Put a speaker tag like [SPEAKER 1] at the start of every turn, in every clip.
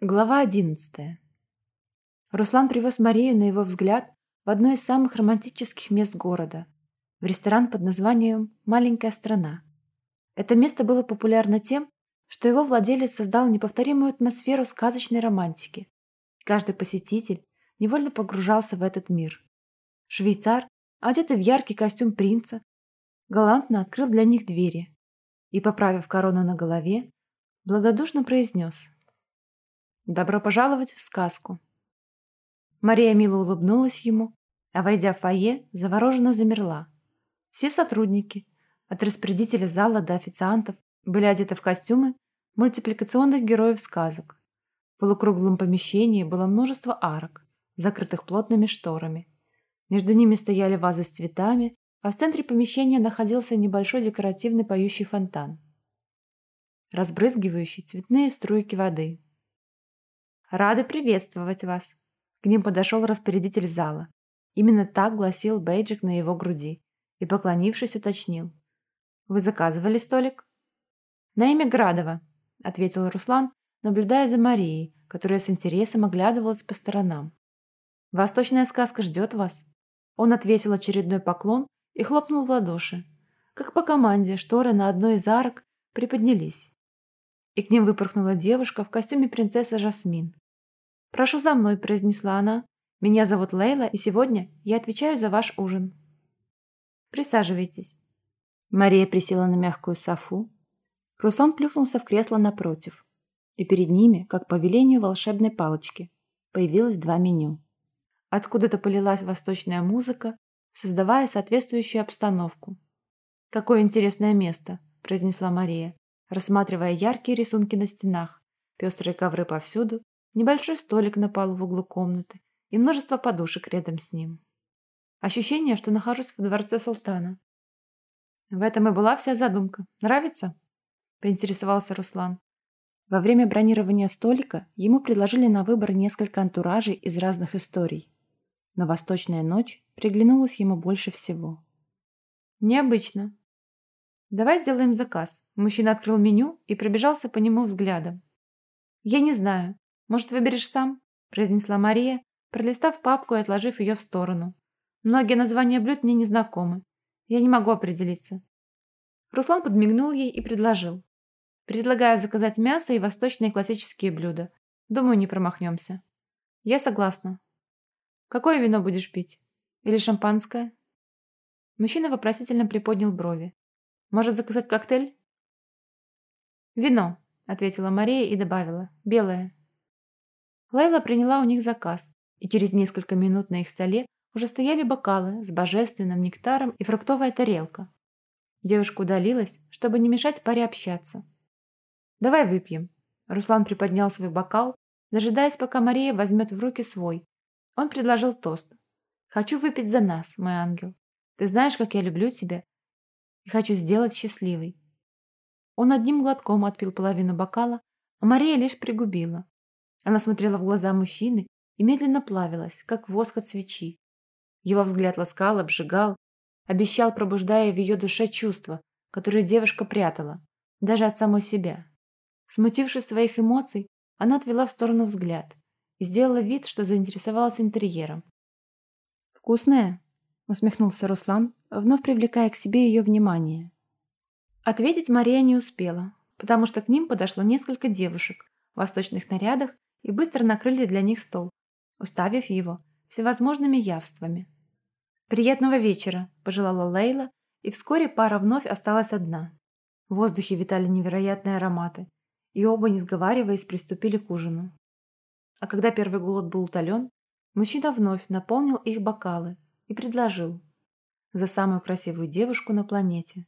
[SPEAKER 1] Глава одиннадцатая. Руслан привез Марию, на его взгляд, в одно из самых романтических мест города, в ресторан под названием «Маленькая страна». Это место было популярно тем, что его владелец создал неповторимую атмосферу сказочной романтики. Каждый посетитель невольно погружался в этот мир. Швейцар, одетый в яркий костюм принца, галантно открыл для них двери и, поправив корону на голове, благодушно произнес «Добро пожаловать в сказку». Мария мило улыбнулась ему, а, войдя в фойе, завороженно замерла. Все сотрудники, от распорядителя зала до официантов, были одеты в костюмы мультипликационных героев сказок. В полукруглом помещении было множество арок, закрытых плотными шторами. Между ними стояли вазы с цветами, а в центре помещения находился небольшой декоративный поющий фонтан, разбрызгивающий цветные струйки воды. «Рады приветствовать вас!» К ним подошел распорядитель зала. Именно так гласил бейджик на его груди и, поклонившись, уточнил. «Вы заказывали столик?» «На имя Градова», — ответил Руслан, наблюдая за Марией, которая с интересом оглядывалась по сторонам. «Восточная сказка ждет вас». Он отвесил очередной поклон и хлопнул в ладоши. Как по команде, шторы на одной из арок приподнялись. И к ним выпорхнула девушка в костюме принцессы Жасмин. «Прошу за мной», – произнесла она. «Меня зовут Лейла, и сегодня я отвечаю за ваш ужин». «Присаживайтесь». Мария присела на мягкую софу. Руслан плюхнулся в кресло напротив. И перед ними, как по велению волшебной палочки, появилось два меню. Откуда-то полилась восточная музыка, создавая соответствующую обстановку. «Какое интересное место», – произнесла Мария, рассматривая яркие рисунки на стенах, пестрые ковры повсюду небольшой столик на полу в углу комнаты и множество подушек рядом с ним. Ощущение, что нахожусь в дворце султана. В этом и была вся задумка. Нравится? Поинтересовался Руслан. Во время бронирования столика ему предложили на выбор несколько антуражей из разных историй. Но «Восточная ночь» приглянулась ему больше всего. «Необычно. Давай сделаем заказ». Мужчина открыл меню и пробежался по нему взглядом. «Я не знаю. «Может, выберешь сам?» – произнесла Мария, пролистав папку и отложив ее в сторону. «Многие названия блюд мне незнакомы. Я не могу определиться». Руслан подмигнул ей и предложил. «Предлагаю заказать мясо и восточные классические блюда. Думаю, не промахнемся». «Я согласна». «Какое вино будешь пить? Или шампанское?» Мужчина вопросительно приподнял брови. «Может, заказать коктейль?» «Вино», — ответила Мария и добавила. «Белое». Лайла приняла у них заказ, и через несколько минут на их столе уже стояли бокалы с божественным нектаром и фруктовая тарелка. Девушка удалилась, чтобы не мешать паре общаться. «Давай выпьем». Руслан приподнял свой бокал, дожидаясь, пока Мария возьмет в руки свой. Он предложил тост. «Хочу выпить за нас, мой ангел. Ты знаешь, как я люблю тебя и хочу сделать счастливой». Он одним глотком отпил половину бокала, а Мария лишь пригубила. Она смотрела в глаза мужчины и медленно плавилась, как воск от свечи. Его взгляд ласкал, обжигал, обещал, пробуждая в ее душе чувства, которые девушка прятала, даже от самой себя. Смутившись своих эмоций, она отвела в сторону взгляд и сделала вид, что заинтересовалась интерьером. «Вкусная?» – усмехнулся Руслан, вновь привлекая к себе ее внимание. Ответить Мария не успела, потому что к ним подошло несколько девушек в восточных нарядах и быстро накрыли для них стол, уставив его всевозможными явствами. «Приятного вечера», – пожелала Лейла, и вскоре пара вновь осталась одна. В воздухе витали невероятные ароматы, и оба, не сговариваясь, приступили к ужину. А когда первый голод был утолен, мужчина вновь наполнил их бокалы и предложил за самую красивую девушку на планете.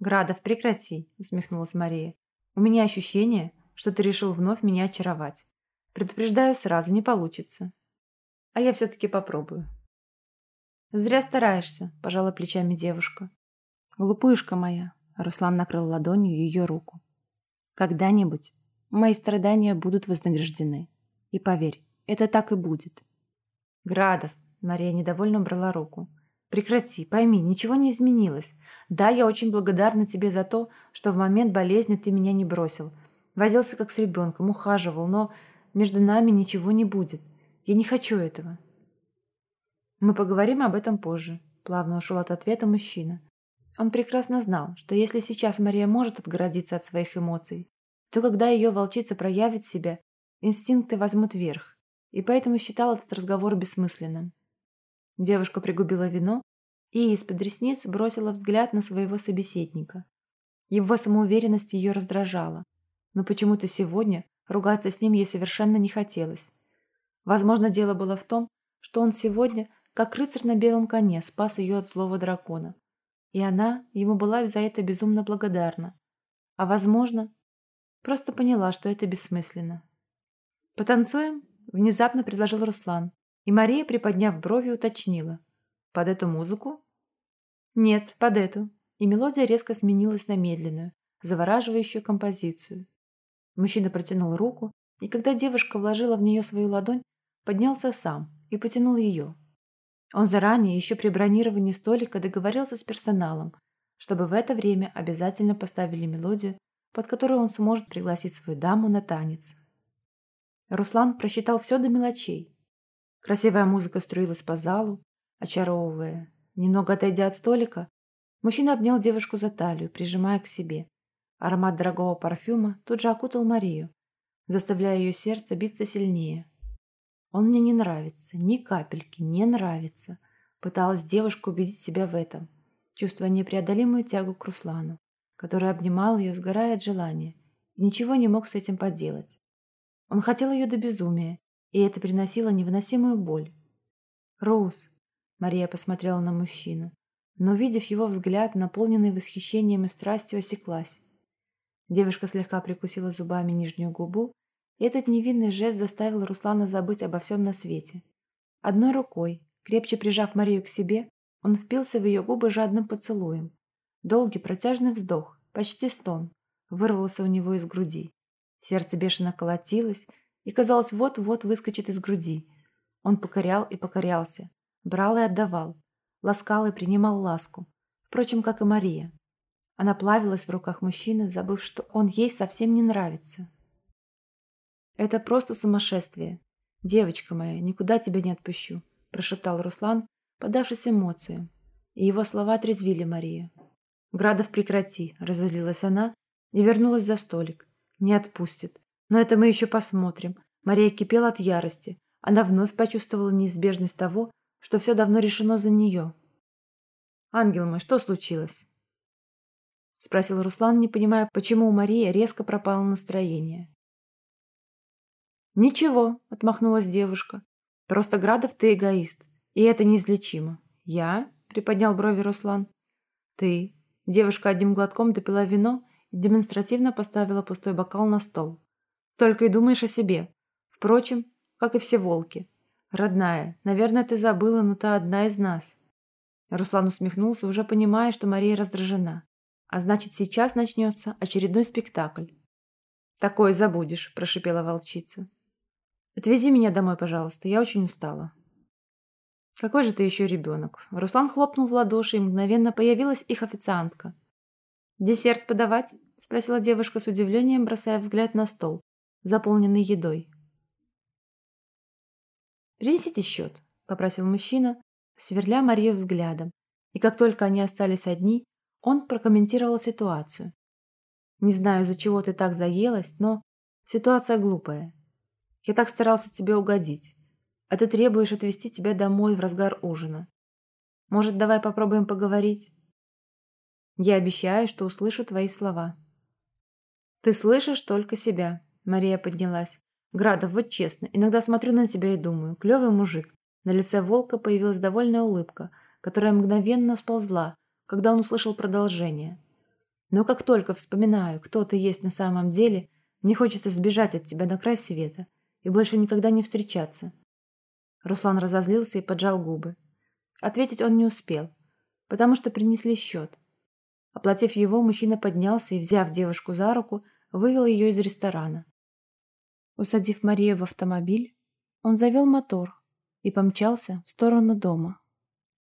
[SPEAKER 1] «Градов, прекрати!» – усмехнулась Мария. «У меня ощущение, что ты решил вновь меня очаровать. Предупреждаю сразу, не получится. А я все-таки попробую. Зря стараешься, пожала плечами девушка. Глупышка моя. Руслан накрыл ладонью ее руку. Когда-нибудь мои страдания будут вознаграждены. И поверь, это так и будет. Градов, Мария недовольно брала руку. Прекрати, пойми, ничего не изменилось. Да, я очень благодарна тебе за то, что в момент болезни ты меня не бросил. Возился как с ребенком, ухаживал, но между нами ничего не будет. Я не хочу этого. Мы поговорим об этом позже, плавно ушел от ответа мужчина. Он прекрасно знал, что если сейчас Мария может отгородиться от своих эмоций, то когда ее волчица проявит себя, инстинкты возьмут верх, и поэтому считал этот разговор бессмысленным. Девушка пригубила вино и из-под ресниц бросила взгляд на своего собеседника. Его самоуверенность ее раздражала, но почему-то сегодня ругаться с ним ей совершенно не хотелось. Возможно, дело было в том, что он сегодня, как рыцарь на белом коне, спас ее от злого дракона. И она ему была за это безумно благодарна. А возможно, просто поняла, что это бессмысленно. «Потанцуем?» – внезапно предложил Руслан. И Мария, приподняв брови, уточнила. «Под эту музыку?» «Нет, под эту». И мелодия резко сменилась на медленную, завораживающую композицию. Мужчина протянул руку, и когда девушка вложила в нее свою ладонь, поднялся сам и потянул ее. Он заранее, еще при бронировании столика, договорился с персоналом, чтобы в это время обязательно поставили мелодию, под которую он сможет пригласить свою даму на танец. Руслан просчитал все до мелочей. Красивая музыка струилась по залу, очаровывая. Немного отойдя от столика, мужчина обнял девушку за талию, прижимая к себе. Аромат дорогого парфюма тут же окутал Марию, заставляя ее сердце биться сильнее. Он мне не нравится, ни капельки не нравится. Пыталась девушка убедить себя в этом, чувствуя непреодолимую тягу к Руслану, который обнимал ее, сгорая от желания, и ничего не мог с этим поделать. Он хотел ее до безумия, и это приносило невыносимую боль. «Роуз!» — Мария посмотрела на мужчину, но, увидев его взгляд, наполненный восхищением и страстью, осеклась. Девушка слегка прикусила зубами нижнюю губу этот невинный жест заставил Руслана забыть обо всем на свете. Одной рукой, крепче прижав Марию к себе, он впился в ее губы жадным поцелуем. Долгий протяжный вздох, почти стон, вырвался у него из груди. Сердце бешено колотилось и, казалось, вот-вот выскочит из груди. Он покорял и покорялся, брал и отдавал, ласкал и принимал ласку, впрочем, как и Мария. Она плавилась в руках мужчины, забыв, что он ей совсем не нравится. «Это просто сумасшествие. Девочка моя, никуда тебя не отпущу», – прошептал Руслан, подавшись эмоциям. И его слова отрезвили Марию. «Градов, прекрати», – разозлилась она и вернулась за столик. «Не отпустит. Но это мы еще посмотрим». Мария кипела от ярости. Она вновь почувствовала неизбежность того, что все давно решено за нее. «Ангел мой, что случилось?» Спросил Руслан, не понимая, почему у Марии резко пропало настроение. «Ничего», — отмахнулась девушка. «Просто Градов ты эгоист, и это неизлечимо». «Я?» — приподнял брови Руслан. «Ты». Девушка одним глотком допила вино и демонстративно поставила пустой бокал на стол. «Только и думаешь о себе. Впрочем, как и все волки. Родная, наверное, ты забыла, но ты одна из нас». Руслан усмехнулся, уже понимая, что Мария раздражена. А значит, сейчас начнется очередной спектакль. «Такое забудешь», – прошипела волчица. Отвези меня домой, пожалуйста, я очень устала. Какой же ты еще ребенок? Руслан хлопнул в ладоши, и мгновенно появилась их официантка. «Десерт подавать?» – спросила девушка с удивлением, бросая взгляд на стол, заполненный едой. «Принесите счет», – попросил мужчина, сверля Марию взглядом. И как только они остались одни, он прокомментировал ситуацию. «Не знаю, из-за чего ты так заелась, но ситуация глупая. Я так старался тебе угодить. А ты требуешь отвезти тебя домой в разгар ужина. Может, давай попробуем поговорить? Я обещаю, что услышу твои слова. Ты слышишь только себя. Мария поднялась. Градов, вот честно, иногда смотрю на тебя и думаю, клевый мужик. На лице волка появилась довольная улыбка, которая мгновенно сползла, когда он услышал продолжение. Но как только вспоминаю, кто ты есть на самом деле, мне хочется сбежать от тебя на край света и больше никогда не встречаться. Руслан разозлился и поджал губы. Ответить он не успел, потому что принесли счет. Оплатив его, мужчина поднялся и, взяв девушку за руку, вывел ее из ресторана. Усадив Марию в автомобиль, он завел мотор и помчался в сторону дома.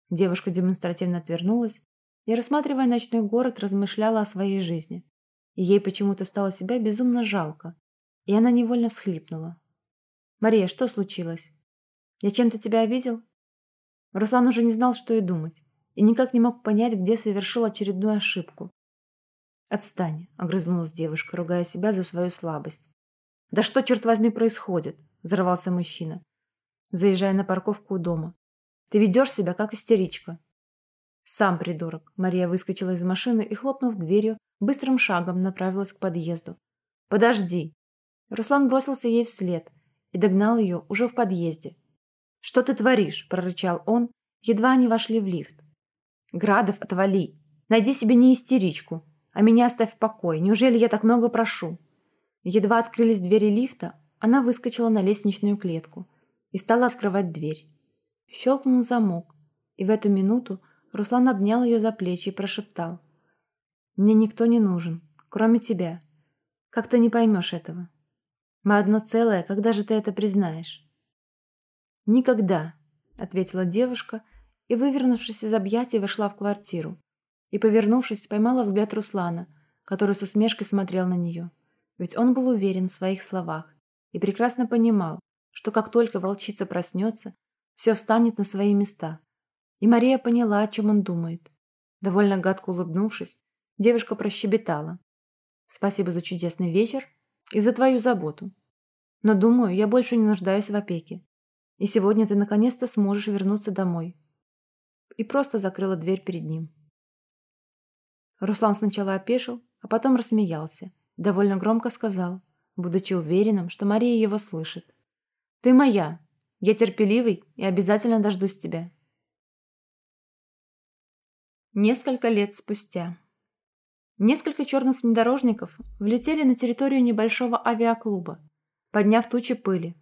[SPEAKER 1] Девушка демонстративно отвернулась и, рассматривая ночной город, размышляла о своей жизни. Ей почему-то стало себя безумно жалко, и она невольно всхлипнула. «Мария, что случилось? Я чем-то тебя обидел?» Руслан уже не знал, что и думать, и никак не мог понять, где совершил очередную ошибку. «Отстань», — огрызнулась девушка, ругая себя за свою слабость. «Да что, черт возьми, происходит?» — взорвался мужчина, заезжая на парковку у дома. «Ты ведешь себя, как истеричка». «Сам придурок!» Мария выскочила из машины и, хлопнув дверью, быстрым шагом направилась к подъезду. «Подожди!» Руслан бросился ей вслед и догнал ее уже в подъезде. «Что ты творишь?» – прорычал он, едва они вошли в лифт. «Градов, отвали! Найди себе не истеричку, а меня оставь в покое. Неужели я так много прошу?» Едва открылись двери лифта, она выскочила на лестничную клетку и стала открывать дверь. Щелкнул замок, и в эту минуту Руслан обнял ее за плечи и прошептал. «Мне никто не нужен, кроме тебя. Как ты не поймешь этого? Мы одно целое, когда же ты это признаешь?» «Никогда», — ответила девушка и, вывернувшись из объятий, вошла в квартиру. И, повернувшись, поймала взгляд Руслана, который с усмешкой смотрел на нее. Ведь он был уверен в своих словах и прекрасно понимал, что как только волчица проснется, все встанет на свои места. И Мария поняла, о чем он думает. Довольно гадко улыбнувшись, девушка прощебетала. «Спасибо за чудесный вечер и за твою заботу. Но, думаю, я больше не нуждаюсь в опеке. И сегодня ты наконец-то сможешь вернуться домой». И просто закрыла дверь перед ним. Руслан сначала опешил, а потом рассмеялся. Довольно громко сказал, будучи уверенным, что Мария его слышит. «Ты моя. Я терпеливый и обязательно дождусь тебя». Несколько лет спустя. Несколько черных внедорожников влетели на территорию небольшого авиаклуба, подняв тучи пыли.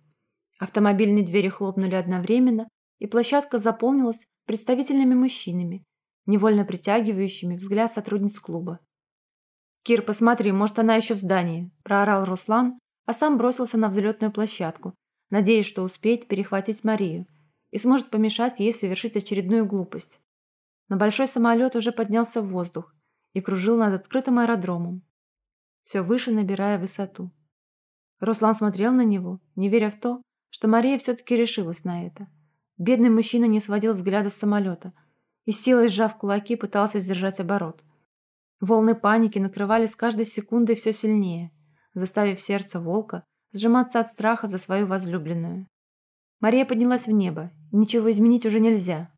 [SPEAKER 1] Автомобильные двери хлопнули одновременно, и площадка заполнилась представительными мужчинами, невольно притягивающими взгляд сотрудниц клуба. «Кир, посмотри, может, она еще в здании», – проорал Руслан, а сам бросился на взлетную площадку, надеясь, что успеет перехватить Марию и сможет помешать ей совершить очередную глупость. Но большой самолет уже поднялся в воздух и кружил над открытым аэродромом, все выше набирая высоту. Руслан смотрел на него, не веря в то, что Мария все-таки решилась на это. Бедный мужчина не сводил взгляда с самолета и силой сжав кулаки пытался сдержать оборот. Волны паники накрывали с каждой секундой все сильнее, заставив сердце волка сжиматься от страха за свою возлюбленную. Мария поднялась в небо. Ничего изменить уже нельзя.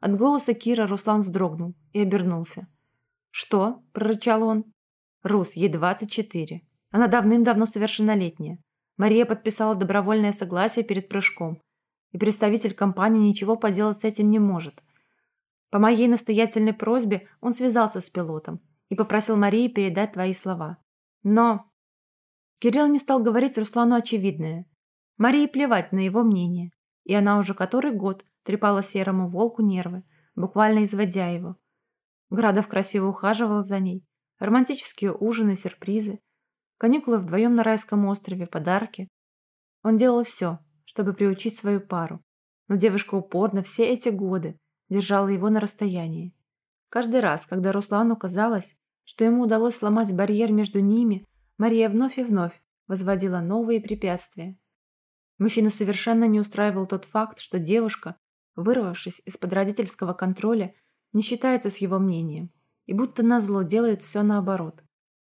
[SPEAKER 1] От голоса Кира Руслан вздрогнул и обернулся. «Что?» – прорычал он. «Рус, ей 24. Она давным-давно совершеннолетняя. Мария подписала добровольное согласие перед прыжком, и представитель компании ничего поделать с этим не может. По моей настоятельной просьбе он связался с пилотом и попросил Марии передать твои слова. Но...» Кирилл не стал говорить Руслану очевидное. Марии плевать на его мнение, и она уже который год трепала серому волку нервы, буквально изводя его. Градов красиво ухаживал за ней. Романтические ужины, сюрпризы, каникулы вдвоем на райском острове, подарки. Он делал все, чтобы приучить свою пару. Но девушка упорно все эти годы держала его на расстоянии. Каждый раз, когда Руслану казалось, что ему удалось сломать барьер между ними, Мария вновь и вновь возводила новые препятствия. Мужчину совершенно не устраивал тот факт, что девушка вырвавшись из-под родительского контроля, не считается с его мнением и будто назло делает все наоборот.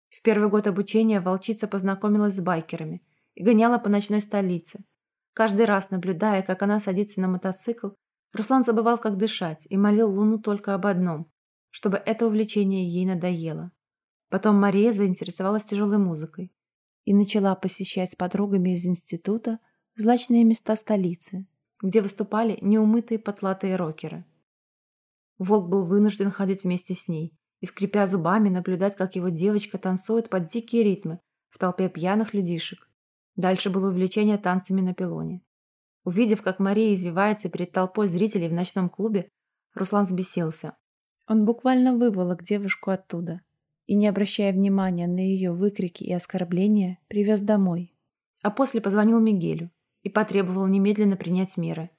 [SPEAKER 1] В первый год обучения волчица познакомилась с байкерами и гоняла по ночной столице. Каждый раз, наблюдая, как она садится на мотоцикл, Руслан забывал, как дышать, и молил Луну только об одном, чтобы это увлечение ей надоело. Потом Мария заинтересовалась тяжелой музыкой и начала посещать с подругами из института злачные места столицы, где выступали неумытые потлатые рокеры. Волк был вынужден ходить вместе с ней и, скрипя зубами, наблюдать, как его девочка танцует под дикие ритмы в толпе пьяных людишек. Дальше было увлечение танцами на пилоне. Увидев, как Мария извивается перед толпой зрителей в ночном клубе, Руслан взбесился. Он буквально выволок девушку оттуда и, не обращая внимания на ее выкрики и оскорбления, привез домой. А после позвонил Мигелю и потребовал немедленно принять меры.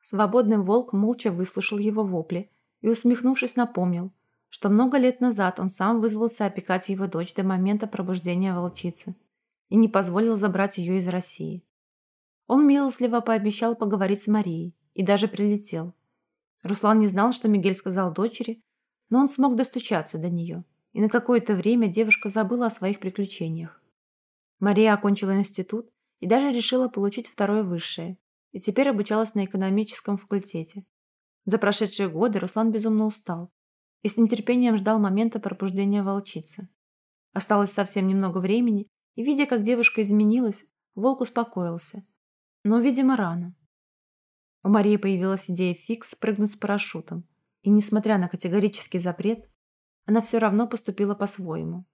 [SPEAKER 1] Свободный волк молча выслушал его вопли и, усмехнувшись, напомнил, что много лет назад он сам вызвался опекать его дочь до момента пробуждения волчицы и не позволил забрать ее из России. Он милостливо пообещал поговорить с Марией и даже прилетел. Руслан не знал, что Мигель сказал дочери, но он смог достучаться до нее, и на какое-то время девушка забыла о своих приключениях. Мария окончила институт и даже решила получить второе высшее, и теперь обучалась на экономическом факультете. За прошедшие годы Руслан безумно устал и с нетерпением ждал момента пробуждения волчицы. Осталось совсем немного времени, и, видя, как девушка изменилась, волк успокоился. Но, видимо, рано. У Марии появилась идея фикс прыгнуть с парашютом, и, несмотря на категорический запрет, она все равно поступила по-своему.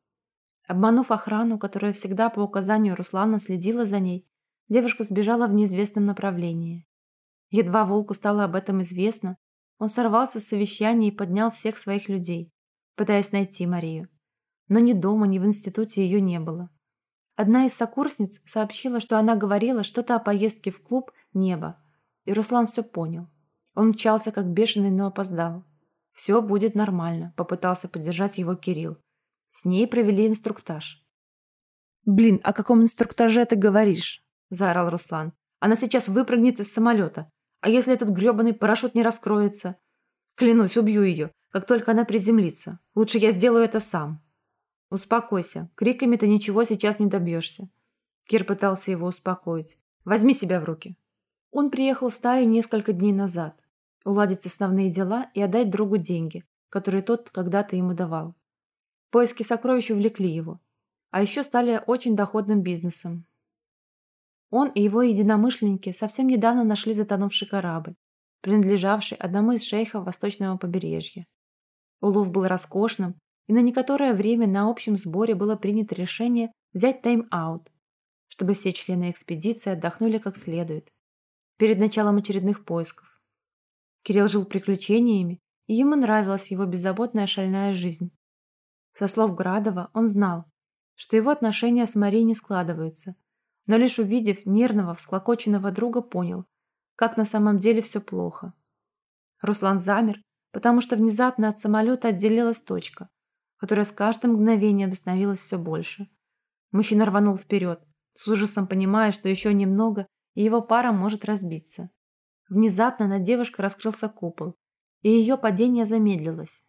[SPEAKER 1] Обманув охрану, которая всегда по указанию Руслана следила за ней, девушка сбежала в неизвестном направлении. Едва волку стало об этом известно, он сорвался с совещания и поднял всех своих людей, пытаясь найти Марию. Но ни дома, ни в институте ее не было. Одна из сокурсниц сообщила, что она говорила что-то о поездке в клуб «Небо», и Руслан все понял. Он мчался как бешеный, но опоздал. «Все будет нормально», – попытался поддержать его Кирилл. С ней провели инструктаж. «Блин, о каком инструктаже ты говоришь?» – заорал Руслан. «Она сейчас выпрыгнет из самолета. А если этот грёбаный парашют не раскроется? Клянусь, убью ее, как только она приземлится. Лучше я сделаю это сам». «Успокойся. Криками ты ничего сейчас не добьешься». Кир пытался его успокоить. «Возьми себя в руки». Он приехал в стаю несколько дней назад. Уладить основные дела и отдать другу деньги, которые тот когда-то ему давал. Поиски сокровищ увлекли его, а еще стали очень доходным бизнесом. Он и его единомышленники совсем недавно нашли затонувший корабль, принадлежавший одному из шейхов восточного побережья. Улов был роскошным, и на некоторое время на общем сборе было принято решение взять тайм-аут, чтобы все члены экспедиции отдохнули как следует, перед началом очередных поисков. Кирилл жил приключениями, и ему нравилась его беззаботная шальная жизнь. Со слов Градова он знал, что его отношения с Марией не складываются, но лишь увидев нервного, всклокоченного друга, понял, как на самом деле все плохо. Руслан замер, потому что внезапно от самолета отделилась точка, которая с каждым мгновением становилась все больше. Мужчина рванул вперед, с ужасом понимая, что еще немного, и его пара может разбиться. Внезапно над девушкой раскрылся купол, и ее падение замедлилось.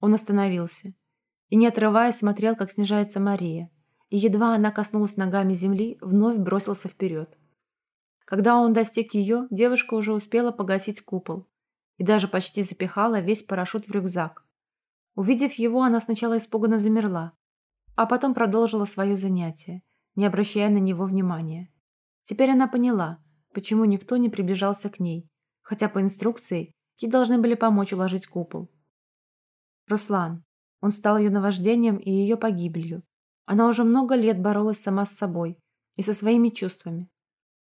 [SPEAKER 1] Он остановился и, не отрываясь, смотрел, как снижается Мария, и едва она коснулась ногами земли, вновь бросился вперед. Когда он достиг ее, девушка уже успела погасить купол и даже почти запихала весь парашют в рюкзак. Увидев его, она сначала испуганно замерла, а потом продолжила свое занятие, не обращая на него внимания. Теперь она поняла, почему никто не приближался к ней, хотя по инструкции ей должны были помочь уложить купол. Руслан, он стал ее наваждением и ее погибелью. Она уже много лет боролась сама с собой и со своими чувствами.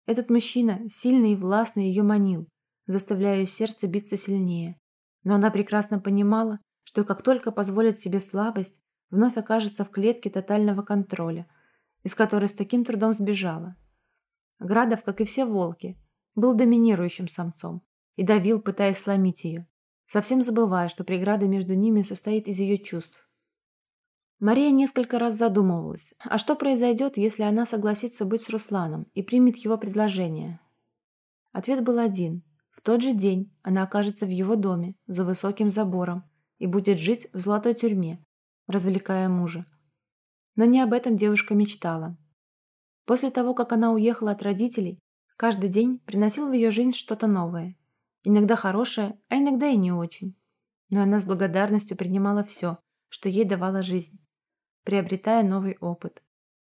[SPEAKER 1] Этот мужчина, сильный и властный, ее манил, заставляя ее сердце биться сильнее. Но она прекрасно понимала, что как только позволит себе слабость, вновь окажется в клетке тотального контроля, из которой с таким трудом сбежала. Градов, как и все волки, был доминирующим самцом и давил, пытаясь сломить ее совсем забывая, что преграда между ними состоит из ее чувств. Мария несколько раз задумывалась, а что произойдет, если она согласится быть с Русланом и примет его предложение? Ответ был один. В тот же день она окажется в его доме, за высоким забором, и будет жить в золотой тюрьме, развлекая мужа. Но не об этом девушка мечтала. После того, как она уехала от родителей, каждый день приносил в ее жизнь что-то новое. Иногда хорошая, а иногда и не очень. Но она с благодарностью принимала все, что ей давала жизнь, приобретая новый опыт.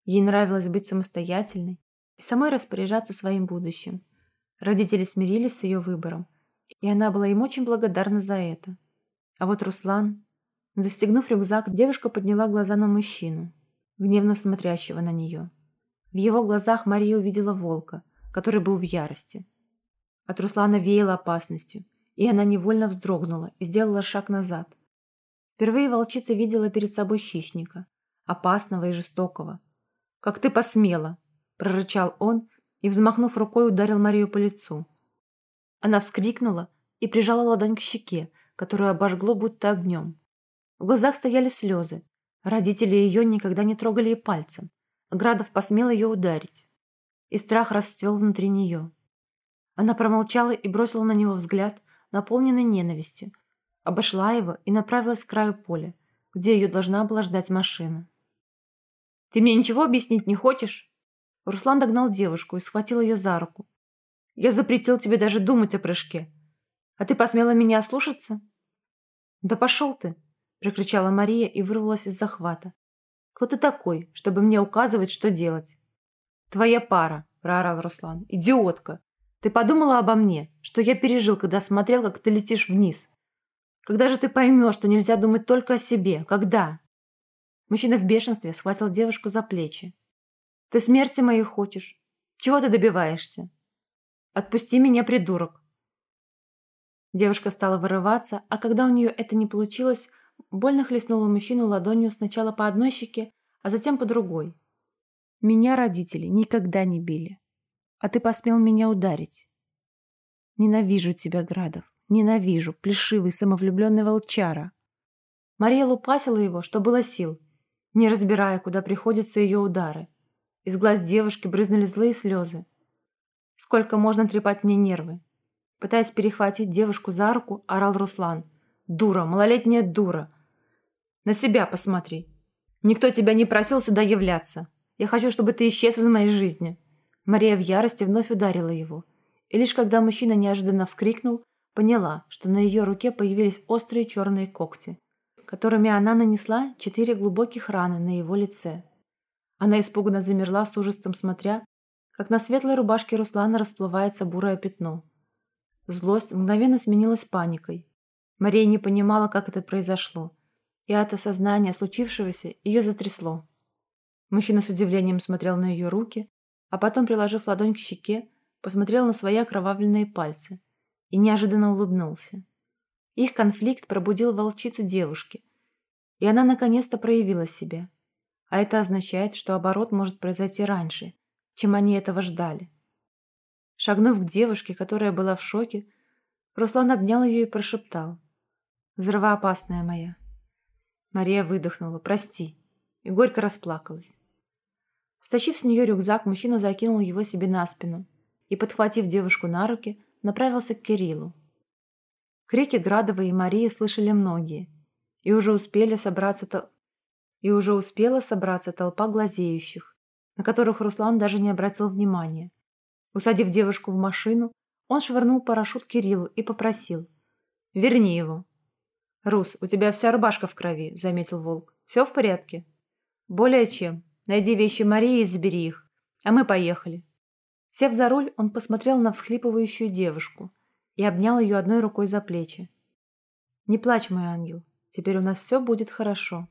[SPEAKER 1] Ей нравилось быть самостоятельной и самой распоряжаться своим будущим. Родители смирились с ее выбором, и она была им очень благодарна за это. А вот Руслан... Застегнув рюкзак, девушка подняла глаза на мужчину, гневно смотрящего на нее. В его глазах Мария увидела волка, который был в ярости. От Руслана веяло опасностью, и она невольно вздрогнула и сделала шаг назад. Впервые волчица видела перед собой хищника, опасного и жестокого. «Как ты посмела!» – прорычал он и, взмахнув рукой, ударил Марию по лицу. Она вскрикнула и прижала ладонь к щеке, которую обожгло будто огнем. В глазах стояли слезы. Родители ее никогда не трогали и пальцем. Градов посмел ее ударить. и страх расцвел внутри нее. Она промолчала и бросила на него взгляд, наполненный ненавистью, обошла его и направилась к краю поля, где ее должна была ждать машина. «Ты мне ничего объяснить не хочешь?» Руслан догнал девушку и схватил ее за руку. «Я запретил тебе даже думать о прыжке. А ты посмела меня ослушаться?» «Да пошел ты!» – прикричала Мария и вырвалась из захвата. «Кто ты такой, чтобы мне указывать, что делать?» «Твоя пара!» – проорал Руслан. «Идиотка! Ты подумала обо мне, что я пережил, когда смотрел, как ты летишь вниз? Когда же ты поймешь, что нельзя думать только о себе? Когда?» Мужчина в бешенстве схватил девушку за плечи. «Ты смерти моей хочешь? Чего ты добиваешься? Отпусти меня, придурок!» Девушка стала вырываться, а когда у нее это не получилось, больно хлестнула мужчину ладонью сначала по одной щеке, а затем по другой. «Меня родители никогда не били, а ты посмел меня ударить. Ненавижу тебя, Градов, ненавижу, плешивый, самовлюбленный волчара». Мария лупасила его, что было сил, не разбирая, куда приходятся ее удары. Из глаз девушки брызнули злые слезы. «Сколько можно трепать мне нервы? Пытаясь перехватить девушку за руку, орал Руслан. «Дура, малолетняя дура! На себя посмотри! Никто тебя не просил сюда являться! Я хочу, чтобы ты исчез из моей жизни!» Мария в ярости вновь ударила его. И лишь когда мужчина неожиданно вскрикнул, поняла, что на ее руке появились острые черные когти, которыми она нанесла четыре глубоких раны на его лице. Она испуганно замерла с ужасом смотря, как на светлой рубашке Руслана расплывается бурое пятно. Злость мгновенно сменилась паникой. Мария не понимала, как это произошло, и от осознания случившегося ее затрясло. Мужчина с удивлением смотрел на ее руки, а потом, приложив ладонь к щеке, посмотрел на свои окровавленные пальцы и неожиданно улыбнулся. Их конфликт пробудил волчицу девушки, и она наконец-то проявила себя. А это означает, что оборот может произойти раньше, чем они этого ждали. Шагнув к девушке, которая была в шоке, Руслан обнял ее и прошептал. «Взрывоопасная моя». Мария выдохнула. «Прости». И горько расплакалась. Стащив с нее рюкзак, мужчина закинул его себе на спину и, подхватив девушку на руки, направился к Кириллу. Крики Градовой и Марии слышали многие, и уже успели собраться тол... и уже успела собраться толпа глазеющих, на которых Руслан даже не обратил внимания. Усадив девушку в машину, он швырнул парашют Кириллу и попросил. «Верни его». «Рус, у тебя вся рубашка в крови», — заметил Волк. «Все в порядке?» «Более чем. Найди вещи Марии и забери их. А мы поехали». Сев за руль, он посмотрел на всхлипывающую девушку и обнял ее одной рукой за плечи. «Не плачь, мой ангел. Теперь у нас все будет хорошо».